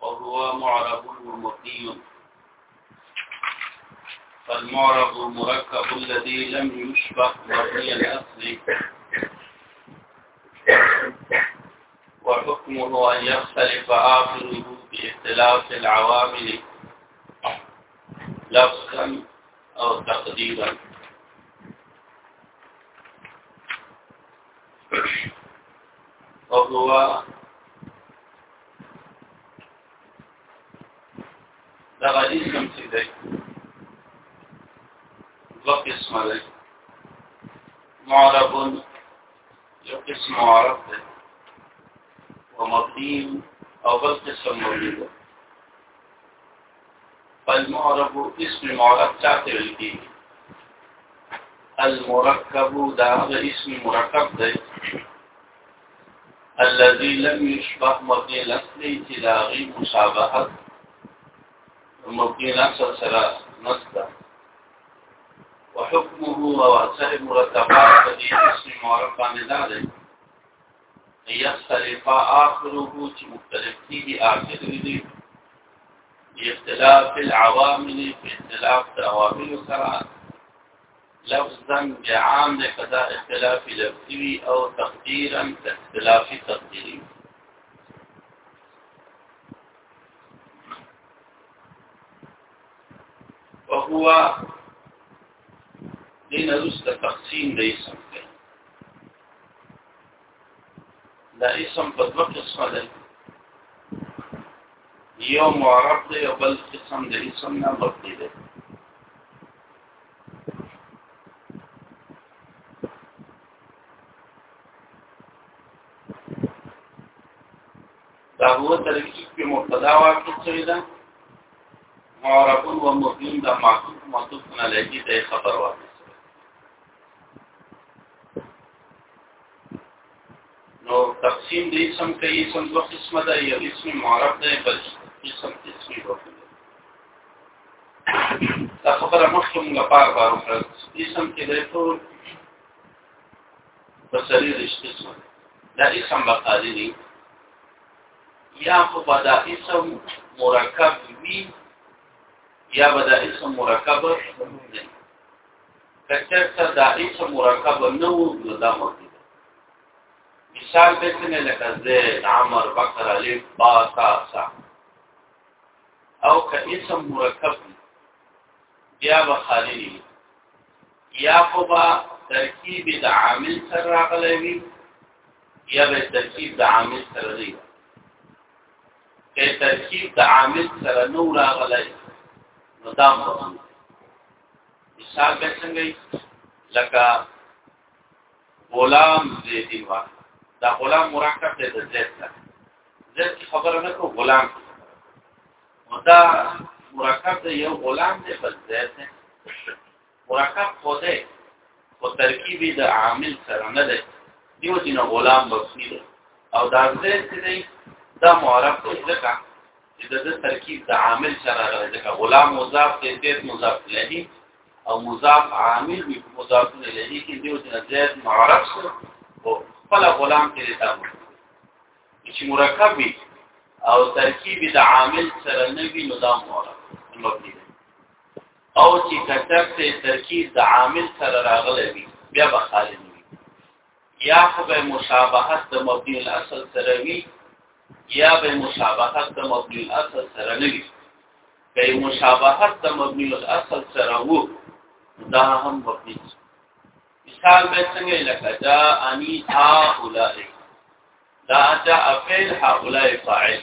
وهو معرب ومبني فالمعرب المركب الذي لم يشبه مبني الأصل وحكمه أن يختلف آخره باختلاف العوامل لفظا أو تقديرا او هوا دا غالي سم څه دی دوه قسمه دی معرب یو قسم معرب دی ومقیم او بل قسم مبنی دی المعرب اسم معرب چاته ویل کیږي المرکب دا هغه اسم مرکب دی الذي لم يشبه مبني الاصل چې دا غي مشابهت مبني الاصل سره نشته وحكمه او اثر مرتبات په دې اسم معرب باندې دا دی يختلف آخره چې مختلف کېږي آخر دې اختلاف العوامل په اختلاف العوامل سره لفظا بعام دې قضا اختلاف لفظي او تقديرا اختلاف تقديري وهو دین روس تقسیم د اسم دا اسم په دوه قسمه دی یو معرب دی او بل قسم د اسم نه مبني دی دا هو ترکیب کې مبتدا واقع شوی ده معرب و مبین دا معطوف معطوف علیه دی خبر واقع نو تقسیم د اسم کوي اسم دوه قسمه ده یو اسم معرب ده بل اسم اسم دوه دا خبره مخکې موږ بار بار وکړه اسم کې دی ټول بصري رشته اسم دا اسم بقالي دی یا خو به دا اسم مرکب وي یا به دا اسم مرکب نه کچر ته دا هیڅ مرکب نه وو نو دا مرکب مثال به څنګه لکه زید عمر بکر علی با تا سا او که اسم مرکب بیا به خالی یا خو با ترکیب د عامل سره راغلی وي یا به ترکیب د عامل سره نه که ترکیب د عامل سره نو راغلی نو دا مرکب حساب به څنګه لکه غلام دې دی وا دا غلام مرکب دی د زید سره زید کی خبره نه کو غلام مدا مرکب دی یو غلام دی بس زید دی مرکب خو دی او ترکیبی د عامل سره نه دی دیو جن غلام مبنی دی او دا زید دی دا معرب دی ځکه چې د ترکیب د عامل سره راغلی ځکه غلام مضاف دی بیت مضاف الیه او مضاف عامل وي مضاف الیه کې دیو چې زید معرب سره او خپل غلام کې تا چې مرکب وي او ترکیب د عامل سره نه وي نو دا معرب مبني او چې کثرت ترکیب د عامل سره راغلی وي بیا به خالد یا خو به مشابهت د مبني الاصل سره وي یا به مشابهت د مبني الاصل سره نه وي که مشابهت د مبني الاصل سره وو دا هم مبني مثال به څنګه لکه جا اني ها اولای دا جا افعل ها اولای فاعل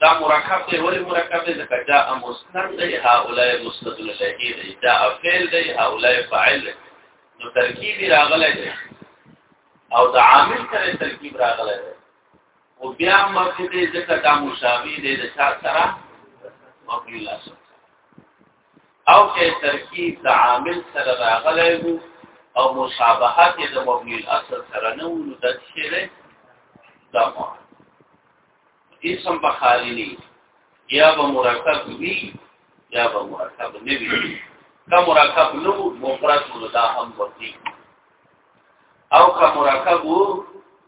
دا مرکب دی ولی مرکب دی ځکه جاء مستن دی هؤلاء مستن له دی جاء فعل دی هؤلاء فاعل دی نو ترکیب راغلی دی او د عامل سره ترکیب راغلی دی او بیا مفعول دی ځکه دا مشابه دی د چا سره مفعول اصل او چې ترکیب د عامل سره راغلی وو او مشابهت د مفعول اصل سره نه وو نو د شی دی دا معنی اسم به خالی نه یا به مرکب وی یا به مرکب نه وی که مرکب نو مفرد نو دا هم ورته او که مرکب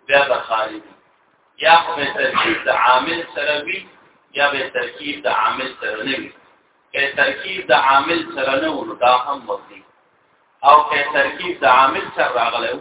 بیا به خالی نه یا به ترکیب د عامل سره وی یا به ترکیب د عامل سره نه وی که ترکیب د عامل سره نه ونو دا هم ورته او که ترکیب د عامل سره راغلی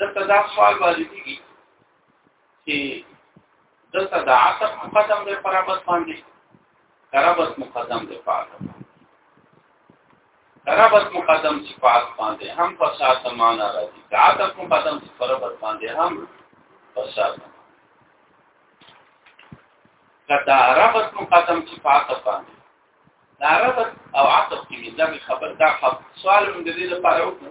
دلته دا سوال باندې کیږي چې دلته د عصب مقدم دی پر عبادت باندې کرابت مقدم دی پر عبادت کرابت مقدم چې په عبادت باندې هم په شاته معنا راځي د عصب مقدم چې پر عبادت باندې هم په شاته کدا ربط مقدم چې په عصب باندې دا ربط او عصب کې مې ځمې خبر دا سوال مې د دې لپاره وکړ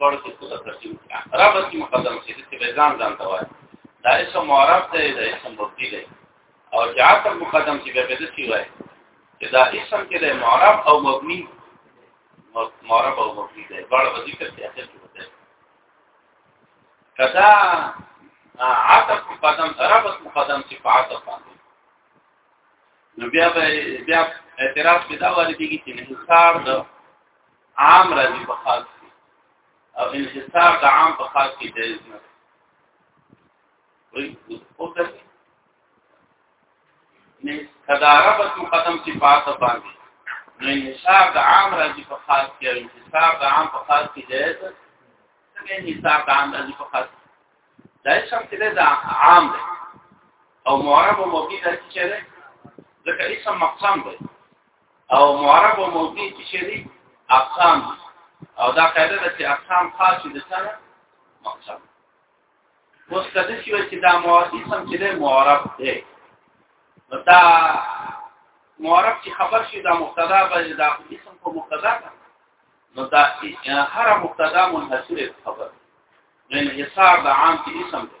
ورته څه څه ترتیب را به چې مقدم شي چې به ځان ځان ته وایي دا اسم معرب دی دا اسم مبتدی دی او چې عاطف مقدم شي به بده شي وایي چې دا اسم کې د معرب او مبني معرب او مبني دی ورته به ذکر کې اخر کې وته کدا عاطف مقدم ربط مقدم شي په عاطف باندې نو بیا بیا اعتراض پیدا ورته کیږي چې انحصار د عام راځي په خاص کې او انحصار د عام په خاص کې جایز نه دی وایي او د نه کدارا بس مقدم کې پاتې باندې نو انحصار د عام راځي په خاص کې او انحصار د عام په خاص کې جایز نه دی انحصار د عام راځي په خاص دا شرط دی دا عام دی او معرب او مبني دا چې دی ځکه اسم مقسم دی او معرب او مبني چې شری اقسام او دا قاعده ده چې اقسام خاص دي سره مقصد اوس کله چې وایي چې دا معرب سم چې ده معرب دی نو دا معرب چې خبر شي دا مبتدا به دا اسم کو مبتدا ده نو دا هر مبتدا منحصر خبر نو انحصار د عام کې اسم دی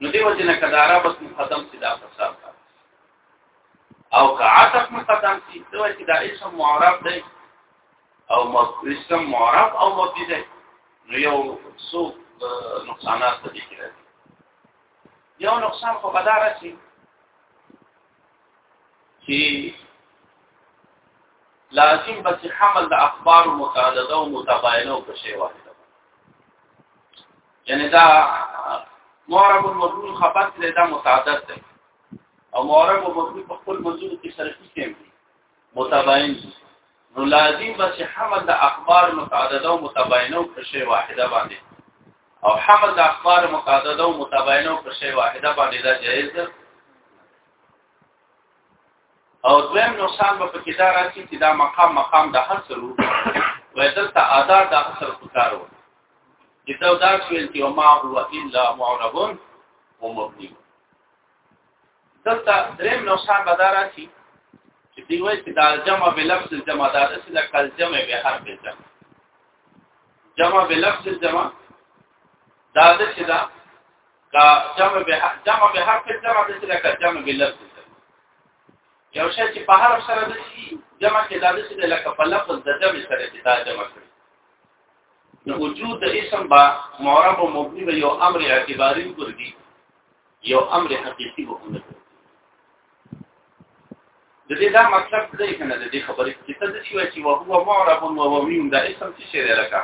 نو دیو جن کدارا بس مقدم سی دا فساد او که عطف مقدم سی دوی چې دا اسم معرب دی او اسم معرب او مبدی دی نو یو څو نقصانات دي کې راځي یو نقصان خو بدار شي چې لازم بس حمل د اخبار متعدده او متباینه او په شی واحد یعنی دا معرب المبني خبر دې دا متعدد دی او معرب المبني په خپل موضوع کې سره کېږي متباین نو لازم بس حمل د اخبار متعدده او متباینه او پر شی واحده باندې او حمل د اخبار متعدده او متباینه او پر شی واحده باندې دا جایز ده او دویم نقصان به پکې دا راځي چې دا مقام مقام د حصر وو وایدل ته ادا د حصر پکارو جدا دا شویل چې ما هو الا معربون ومبني دلته دریم نقصان بدارا شي چې دی وایي چې دا جمع به لفظ جمع دا چې دا کل جمع به حرف جمع جمع به لفظ جمع دا چې دا کا جمع به جمع به حرف جمع د چې لکه جمع به لفظ یو شی چې په حرف سره د شي جمع کې دا د چې لکه په لفظ د جمع سره چې دا جمع کړي نو وجود د اسم با معرب او مبني به یو امر اعتباری وګرځي یو امر حقيقي وګرځي د دې دا مطلب څه دی کنه د دې خبرې چې څه شي چې هو هو معرب او ومیم دا اسم څه شی دی لکه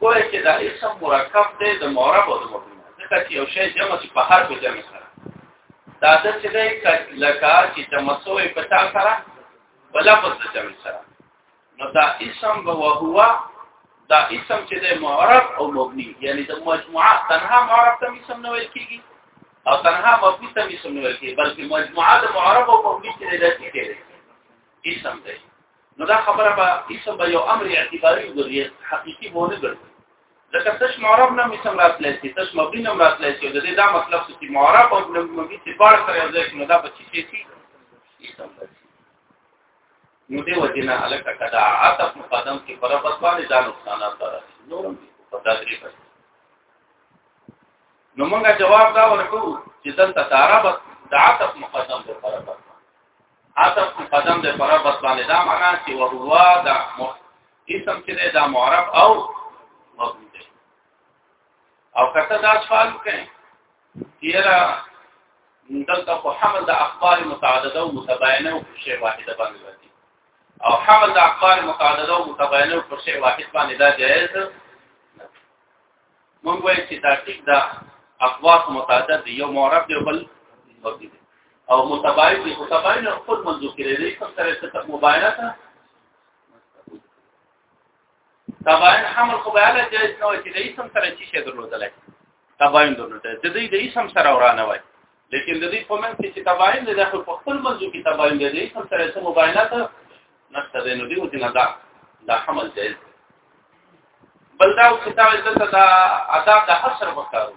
کوی چې دا اسم مرکب دی د معرب او د مبني ځکه چې یو شی جمع چې په هر څه جمع سره دا د څه دی لکه چې تمسوي په تا سره بلا په څه جمع سره نو دا اسم به وهو دا اسم چې د معرب او مبني یعنی د مجموعه تنها معرب ته اسم نه ویل کیږي او تنها مبني ته اسم نه ویل کیږي بلکې مجموعه د معرب او مبني چې د دې کېږي اسم دی نو دا خبره به اسم به یو امر اعتباري وګوري حقيقي مونږ ګرځي ځکه تش معرب نه اسم راتلای شي تش مبني نه راتلای شي د دې دا مطلب چې معرب او مبني په اړه سره ځکه نو دا به چې شي اسم دی نو دی وجنا الک کدا عطف مقدم کې پر پس باندې دا نقصانات راځي نور په تدریج کې نو موږ جواب دا ورکو چې دلته تعربت د عطف مقدم دی پر پس عطف مقدم دی پر پس باندې دا معنا چې وهو دا اسم چې دا معرب او مبني او کته دا سوال کوي یلا دلته خو حمل د اخبار متعدده او متباینه او شی واحده باندې راځي او حمل د اخبار متعدده او متباینه او شی واحد باندې دا جائز مونږ وایو چې دا ټیک دا اخبار متعدد یو معرب دی بل مبني دی او متباین دی متباین خپل منځو کې لري کوم طرح ته مباینه ده تباین حمل خو به علا جایز نه وي چې د اسم سره چی شي درلودلای تباین درلودل د دې د اسم سره ورانه وای لیکن د دې په منځ کې چې تباین د خپل په خپل منځ کې تباین د دې اسم سره سم مباینات نشته د نو دې او دې نه دا دا حمل جایز بل دا چې تا دلته دا عذاب د حصر وکړو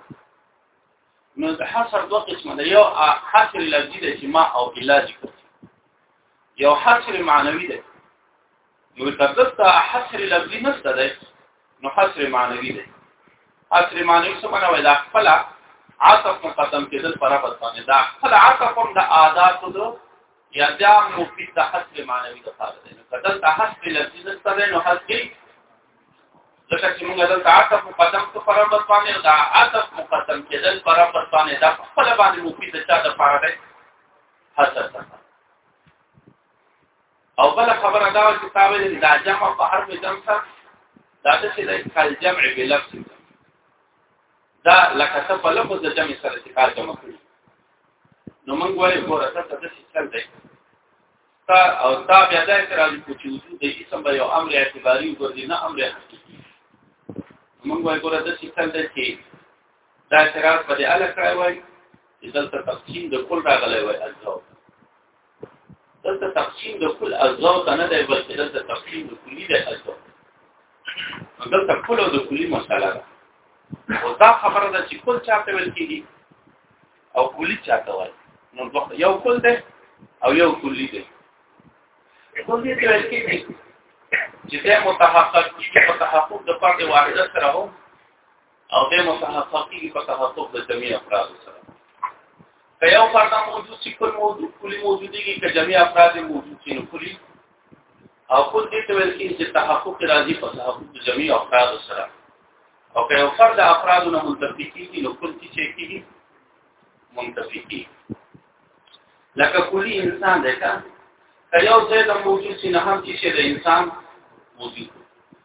نو د حصر دوه قسمه ده یو حصر لفظي ده چې ما او الا ذکر یو حصر معنوي دی نو دغه حصر لفظي نشته دی نو حصر معنوي دی حصر معنوي څه معنی وایي دا خپل عاطف مقدم کېدل پر عبادت باندې دا خپل عاطف هم د عادات دو یا دا مفید د حصر معنوي د پاره دی نو دغه حصر لفظي نشته دی نو حصر ځکه چې موږ دلته عاطف مقدم ته پر عبادت باندې دا عاطف مقدم کېدل پر عبادت باندې دا خپل باندې مفید د چا د پاره دی حسر څخه او بل خبره دا چې تاسو د دا جمع په حرف جمع سره دا د څه د کال جمع به لفظ دا لکه څه په لفظ د جمع سره چې کار جمع کړی نو موږ وایو ګوره تاسو د څه چل دی تا او تا بیا دا اعتراض کو چې وجود د اسم به یو امر اعتباری وګرځي نه امر حقیقي موږ وایو ګوره د څه چل دی چې دا اعتراض په دې اړه کړی وای چې دلته تقسیم د کل راغلی وای اجزاء دلته تقسیم د کل اجزاء ته نه دی بلکې دلته تقسیم د کلی د اجزاء دلته کل او د کلی مسله ده او دا خبره ده چې کل چاته ویل کیږي او کلی چاته وایي نو یو کل ده او یو کلی ده کل دې ویل کیږي چې دا متحقق متحقق د پاره واحده سره هم او د متحققي په تحقق د جميع افراد سره که یو فرد موجود شي کل موجود کلی موجودي کې که جميع افراد موجود شي نو کلی او کل دې ته ویل کېږي چې تحقق راځي په تحقق د جميع افراد سره او که یو فرد افراد نه منتفي کیږي نو کل چې کیږي منتفي کیږي لکه کلی انسان ده که یو ځای د موجود شي نه هم چې د انسان موجود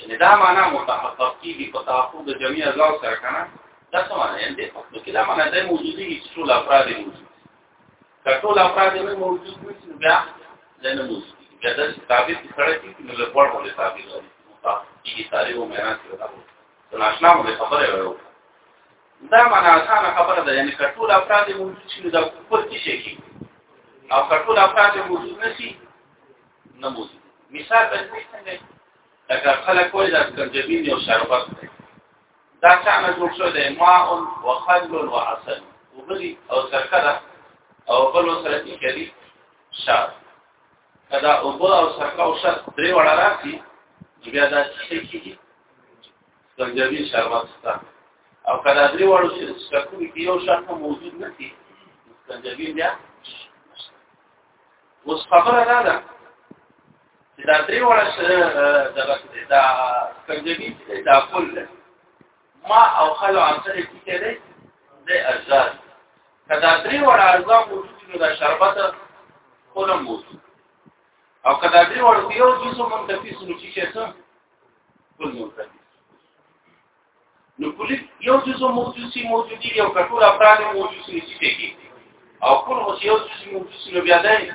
یعنی دا معنا متحقق کیږي په تحقق د جمعي اجزاء سره کنه دا څه معنا یعنی په خپل کې دا معنا د موجودي هیڅ ټول افراد موجود کټول افراد نه موجود وي چې بیا نه موجود دي بیا د تابع سره کې نو له پړ باندې تابع دي متحقق کیږي تاریخ او معنا سره دا وو ناشنا مو خبره وایو دا معنا اسانه خبره ده یعنی کټول افراد موجود چې دا پر کې شي او کټول افراد موجود نشي نه موجود مثال به څنګه لکه خلک وایي دا کنجبین یو شربت دی دا څنګه جوړ شو دی ماء و خل و عسل وبدي او سرکره او بل سره کې کړي شار کدا او بل او سرکه او شر درې وړه راځي بیا دا څه کیږي کنجبین شربت ستا او کدا درې وړو چې سکو کې یو شرط موجود نه دي کنجبین بیا اوس خبره دا ده چې دا درې وړه دغه دا کنجبي دا کل ده ما او خلو عن سره کې کېده د ازاد کدا درې وړه ازاد موجود نو دا شربت خپل موجود او کدا درې وړه یو جسم منتفي سنوچي شه څه کل منتفي نو کلی یو جزء موجودي موجودي یو کټور افراد موجودي نشي کېږي او کول اوس یو جزء موجودي نو بیا دی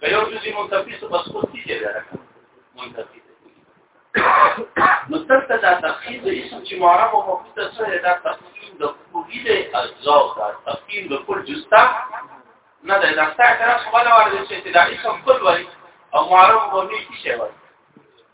که یو جزء منتفي څه بس کوتی دی راکړه منتفي نو ترته دا تفصیل د اسم چې معرب او مفرد سره دا تفصیل د کوی دی اجزا دا تفصیل د کل جزتا نه ده دا څه کار خپل ورته چې دا اسم کل وایي او معرب او مفرد څه وایي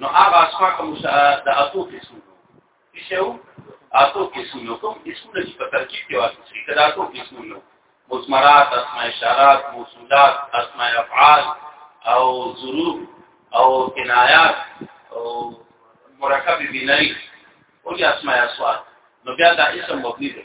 نو هغه اسماء کوم د اتو قسمو شو اتو قسمو کوم اسمونه چې په ترکیب کې واسي چې کله اتو قسمو نو مضمرات اسماء اشارات موصولات اسماء افعال او ظروف او کنایات او مرکب بنای او یا اسماء اصوات نو بیا دا اسم مبني دی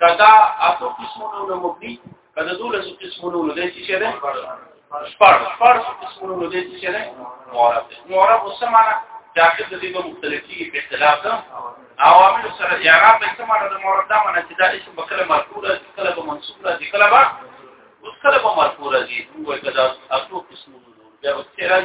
کدا اتو قسمونو نه مبني کدا دولس قسمونو نه دي چې ده شپږ شپږ قسمونو نه دي چې ده معرب معرب وسمانه داخل د دې په مختلفي اختلاف ده عوامل سره اعراب به سمانه د معرب دا معنی چې دا اسم به کله مرفوع ده کله به منصوب ده کله به اوس کله به مرفوع ده هو کدا اتو قسمونو بیا وڅېړل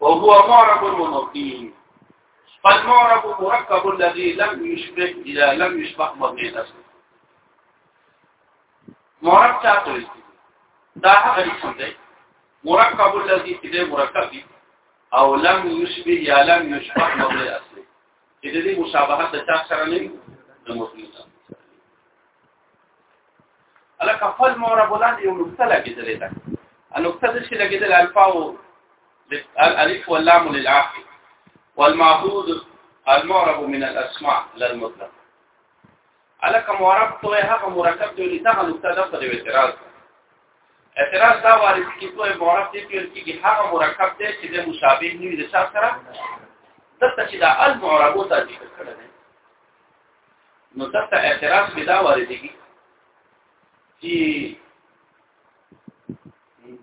وهو معرب ومبني فالمعرب مركب الذي لم يشبه إذا لم يشبه مبني نفسه مرکب چاته وي دا هغه اسم دی مرکب الذي چې مرکب دی او لم يشبه یا لم يشبه مبني اصلي چې دې مشابهت د چا سره نه د مبني الک خپل مورب ولاندې یو نقطه لګیدلې ده النقطه د شي لګیدل الفا او الالف واللام للعاقل والمعبود المعرب من الاسماء للمطلق الک مورب ته هغه مرکب دی چې هغه نقطه ده په اعتراض اعتراض دا وارد کی کوه مورب دی چې هغه مرکب دی چې د مشابه نیوي د سره دلته چې دا المعربو ته ذکر کړل نو دغه اعتراض کې دا واردېږي چې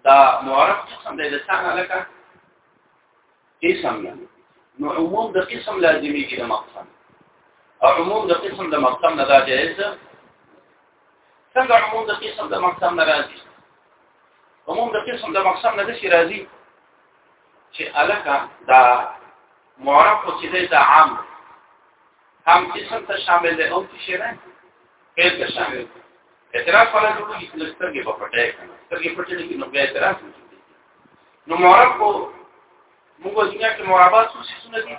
دا معرف قسم د لسان علاقه قسم نه نو عموم د قسم لازمي کې د مقسم او عموم د قسم د مقسم نه دا جائز څنګه عموم د قسم د مقسم نه راځي عموم د قسم د مقسم نه شي راځي چې علاقه دا معرف چې دا عام هم اسم ته شامل دی او څه نه فعل ته شامل دی اعتراض ولا جوړ کی لستر کې په پټه کنه ستر کې پټه کې نو بیا اعتراض نو معرب کو موږ دنیا کې معربات څه څه دي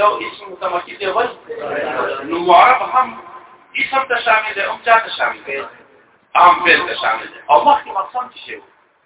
یو اسم متمرکز دی ول نو معرب هم اسم ته شامل دی او چا ته شامل دی عام فعل ته شامل دی او مخکې مقصد څه شی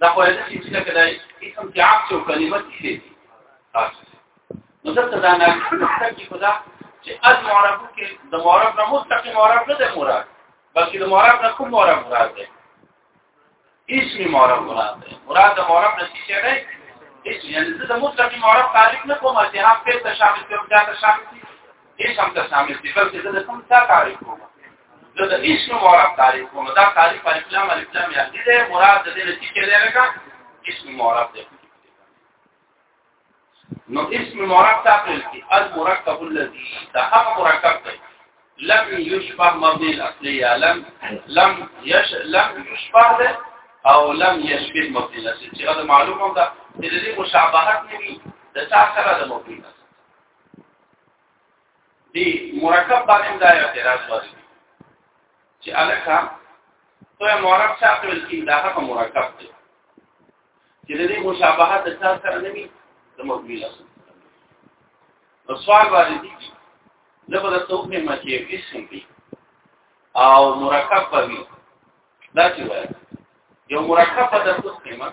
دا خو دې چې لکه دا اسم کې عام څو کلمات شي نو دلته دا نه کې خدا چې از معرب کې د معرب نه مستقیم معرب نه دی مراد بلکې د معرب نه کوم معرب مراد دی اسم معرب مراد دی مراد د معرب نه څه دی اسم یعنی د مستقیم معرب تعریف نه کوم چې هم په تشابه کې دا تشابه هیڅ هم ته شامل دي بلکې زه د کوم څه تعریف کوم زه د هیڅ نوم عرب تعریف کوم دا تعریف الف لام الف لام یا دې مراد دې نه چې کېدای لکه هیڅ نوم عرب دی نو اسم مرکب تقول کی المرکب الذي دا هغه مرکب دی لم يشبه مبني الاصليه لم لم يش لم يشبه او لم يشبه مبني الاصليه چې دا معلومه ده چې دې مشابهت نه وي د څا سره د مبني دی مرکب باندې دا یو اعتراض وایي چې الکه تو مرکب څه کوي چې دا هغه مرکب دی چې د دې مشابهت د څه سره نه وي د مقبول اصل نو سوال باندې دي زبر توفه مچې اسم دی او مرکب به وي دا چې وایي یو مرکب د توفه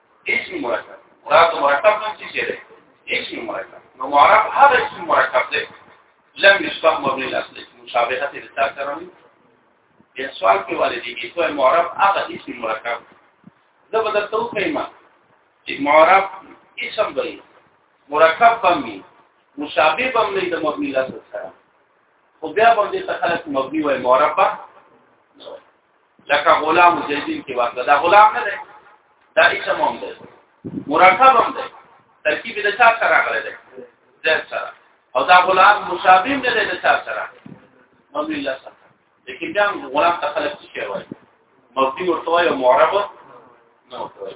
اسم مرکب مراد مرکب نه څه شي اسم مرکب نو معرب هغه اسم مرکب دی لم يستهم من الاصل مشابهه دې تا سره نه بیا سوال کې والدي کې کوه معرب هغه اسم مرکب زه به درته وکړم چې معرب اسم به مرکب باندې مشابه باندې د مبني لاس سره خو بیا باندې ته خلک مبني وای معرب لکه غلام زیدین کې واقع دا غلام نه دی دا اسم هم دی مرکب هم دی ترکیب د چا سره غلی دی زید سره او دا غلام مشابه نه دی د چا سره مبني الله سره لیکن دا غلام ته خلق شي وایي مبني ورته وایي معرب نه ورته وایي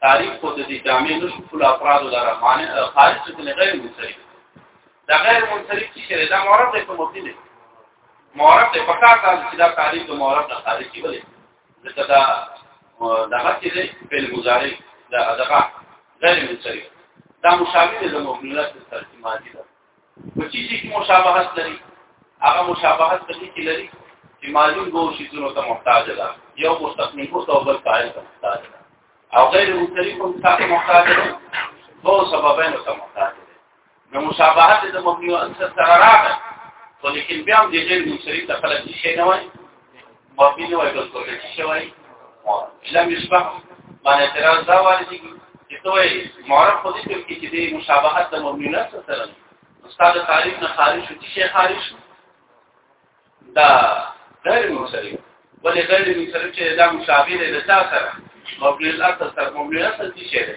تعریف خو د دې جامع نشو کول افراد لپاره معنی خارج څخه غیر منصرف دا غیر منصرف چې شری دا معرب دی په مبني دی معرب دی په کار دا چې دا تعریف د معرب نه خارج کی ولې ځکه دا دغه چې دی په مضارع دا دغه غیر منصرف دا مشابه دی د مبني له ترجمه دي په چې چې مشابهت لري هغه مشابهت په دې کې لري چې ماضي دوه شیزونو ته محتاج ده یو مستقیم کو او بل فاعل ته محتاج ده او غیر مستقیم کو ته محتاج ده دوه سببین ته محتاج ده نو مشابهت د مبني او انصر سره راغله ولیکن بیا هم د غیر مستقیم ته خلک شي نه وایي مبني نه وای بل څه شي وای لم يشبه معنی اعتراض دا وایي چې دوی معرف خو دې کوم کې چې د مشابهت د مؤمنه سره استاد تعریف نه خارج شو چې شیخ خارج شو دا غیر منصرف ولې غیر منصرف چې دا مشابه دی د چا سره مبني الاصل سره مبني الاصل څه شی دی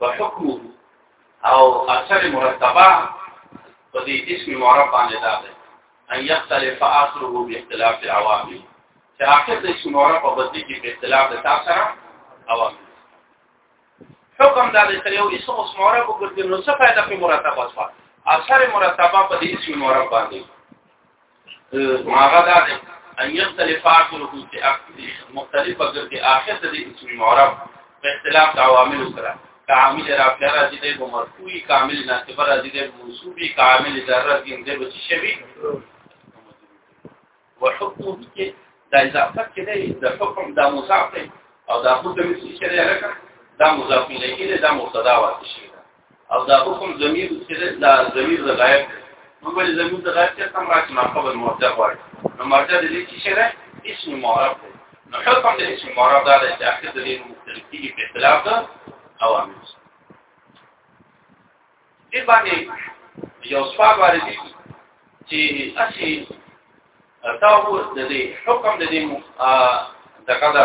وحكمه او اثر مرتبه په دې اسم معرب باندې دا ده ان يختلف اثره باختلاف العوامل چې اخر د اسم معرب په بدلی کې په اختلاف د تاسو سره عوامل حکم دا دی چې یو اسم اوس معرب وګرځي نو څه فائدہ په مرتبه شو اثر مرتبه په دې اسم معرب باندې هغه دا دی ان يختلف اخره في مختلف اگر دي اخر ته دي اسم معرب په اختلاف د عوامل سره کامل رافع راځي د مرفوعي کامل ناسب راځي د منصوبي کامل جر راځي د بچي شوی وحكمه کې د اضافه کې د حکم د مضاف او د حکم چې لري دا مضاف الیه دا مبتدا واقع شي او دا حکم ضمیر چې دا ضمیر د غایب نو بل ضمیر د غایب څخه هم راځي ما خبر مرجع غواړي نو مرجع د دې چې ده اسم معرب دی نو حکم د اسم معرب دا دی چې اخر د دې مختلف دي په اختلاف ده او امر دې باندې یو سوال باندې دي چې اسی تاسو د دې حکم د دې دغه ده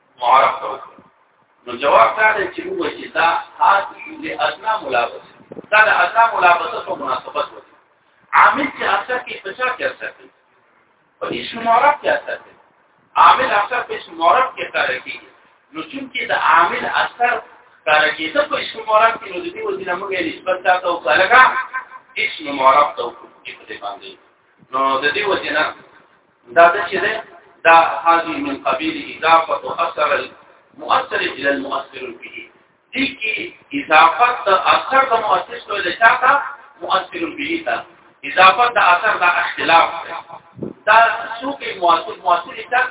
معرف ته نو جواب دا دی چې موږ چې دا خاص د ادنا ملابسه دا د ادنا ملابسه په مناسبت وکړي عامل چې اثر کې پچا کې اثر کوي په اسم معرف کې اثر کوي عامل اثر په اسم معرف کې کار کوي نو چې د عامل اثر کار کوي ته په اسم معرف کې نو د دې وزن موږ یې نسبت تاسو او کارګه اسم معرف ته وکړي په دې باندې نو د دې وزن دا د چې ده دا هذه من قبيل اضافه اثر المؤثر الى المؤثر به دي کې اضافت اثر د مؤثر سره لچاته مؤثر به ده اضافت د اثر د اختلاف ده دا څوک مؤثر مؤثر دا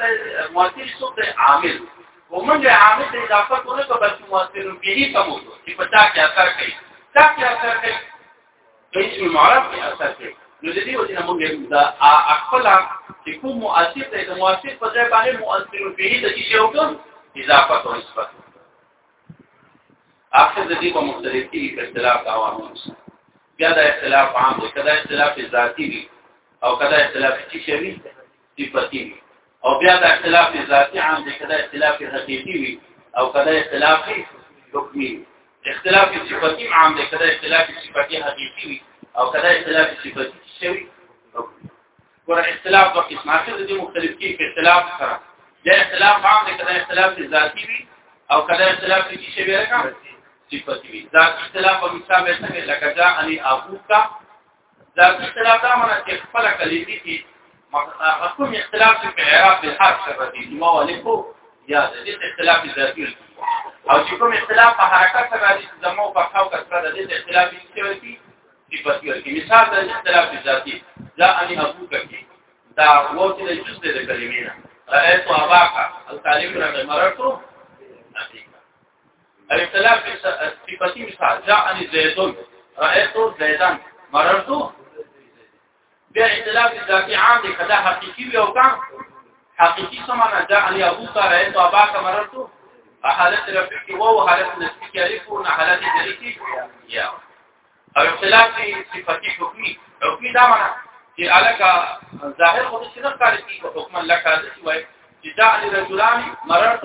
مؤثر څوک دی عامل ومن د عامل د اضافت ونه په بل مؤثر به ته مو چې په تا کې اثر کوي تا کې اثر کوي اسم معرب په اثر کې نو د دې وجه موږ دا خپل چې کوم مؤثر دی د مؤثر په ځای باندې مؤثر به د چې یو کوم اضافه او نسبت اخر د دې په مختلفي اختلاف دا وامه بیا دا اختلاف عام دی کدا اختلاف ذاتی وي او کدا اختلاف چې شوی صفتی وي او بیا د اختلاف ذاتی عام دي کله اختلاف حقيقي وي او کله اختلاف حکمي اختلاف صفتی عام دي کله اختلاف صفتی حقيقي وي او کله اختلاف صفتی شوی ور اختلاف په قسمه کې د مختلف کې اختلاف سره یا اختلاف عام دي کله اختلاف ذاتی وي او کله اختلاف کې شی ورکا صفتی وي ذاتی اختلاف په مثال به څنګه لکه ځا اني ابو کا دا اختلاف دا معنی چې خپل کلمې کې مقصد کوم اختلاف چې په اعراب د حرف سره دی نو ولیکو یا د دې اختلاف ذاتی او چې کوم اختلاف په حرکت سره دی زمو په خاو کسره د دې اختلاف څه وتی چې په دې کې مثال د اختلاف ذاتی دا ان ابو کې دا وته د جز د کلمې نه رأيت أباك الطالب رغم مرته الاختلاف في صفتی مثال جاءني زيدون رأيت زيدان مررت بیا اختلاف ذاتی عام دی کدا حقيقي وي او کا حقيقي سمانا جاءني ابو کا رأيت ابا کا مررت حالت رفع کی وو حالت نسبی کی الف او حالت جری کی یا او اختلاف في صفتی حکمی حکمی دا معنا چې الکا ظاهر خو څه نه کار کوي حکم لکه د شوی چې جاءني رجلان مررت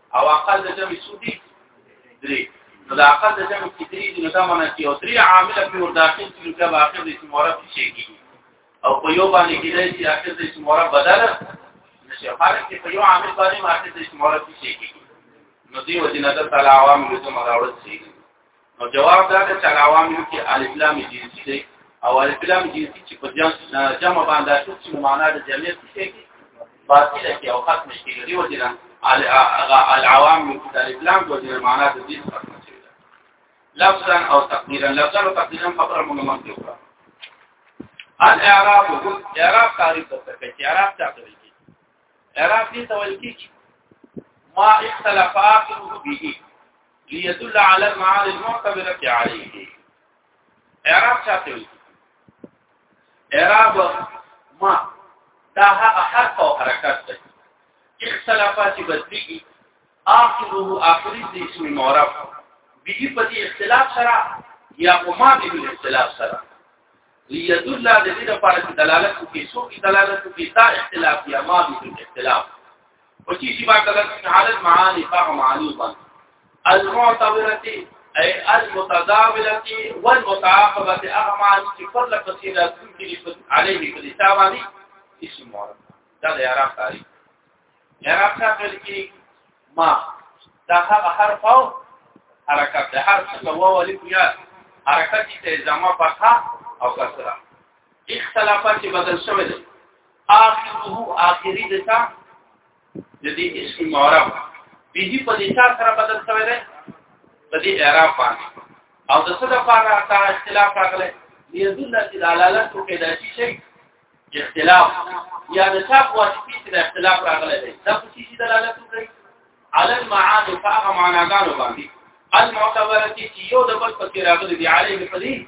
او عقل د جمع سودی درې نو د عقل د جمع کې درې نو دا معنی چې او درې عامل په ور داخل چې په اخر د مورب شي کیږي او په یو باندې کې دی چې اخر د مورب بدل نشي خارج کې په یو عامل باندې اخر د مورب شي کیږي نو دی وجنه د تعالی عوام له مراوړ شي او جواب دا چې عوامل کې الف لام جنسي دی او الف لام جنسي چې په جمع باندې شو چې معنا د جمعیت کې باطله کې او ختم شي دی وجنه العوامل کې الف لام د وجنه معنا د دې ختم شي لفظا او تقديرا لفظا او تقديرا خبره موږ مخکې وکړه الاعراب اعراب تعریف وکړه چې اعراب څه ته ویل کیږي اعراب دې ته ویل کیږي ما اختلافات به ليدل على المعاني المعتبره عليه اعراب چاته وي اعراب ما دا هغه حرف او حرکت دی اختلافات بدلیږي اخره اخري د اسم معرب به په دې اختلاف سره یا ما به په اختلاف سره ليدل د دې لپاره چې دلالت کوي څو کې دلالت کوي دا اختلاف یا ما به اختلاف وچی شي ما کله حالت معانی هغه معانی باندې المعتبره اي المتداوله والمتعاقبه هغه معانی چې پر لکه چې راتلون کې عليه په دې باندې اسم معرب دا د اعراب تعریف اعراب څه کې ما دا هغه حرف او حرکت ده حرف څنګه واو الف یا حرکت ته جمع فتحه او کسره اختلافات بدل شوه اخره اخری دتا د دې اسم معرب به په دې چا سره بدل شوی دی د دې اعراب باندې او د څه لپاره تا اختلاف راغلی ليدل دلالت او پیدا شي اختلاف یا د چا په واسطه چې د اختلاف راغلی دی دا په شي دلالت کوي على المعاد فاغه معناګانو باندې المعتبره چې یو د بل په کې راغلي دی علیه په دې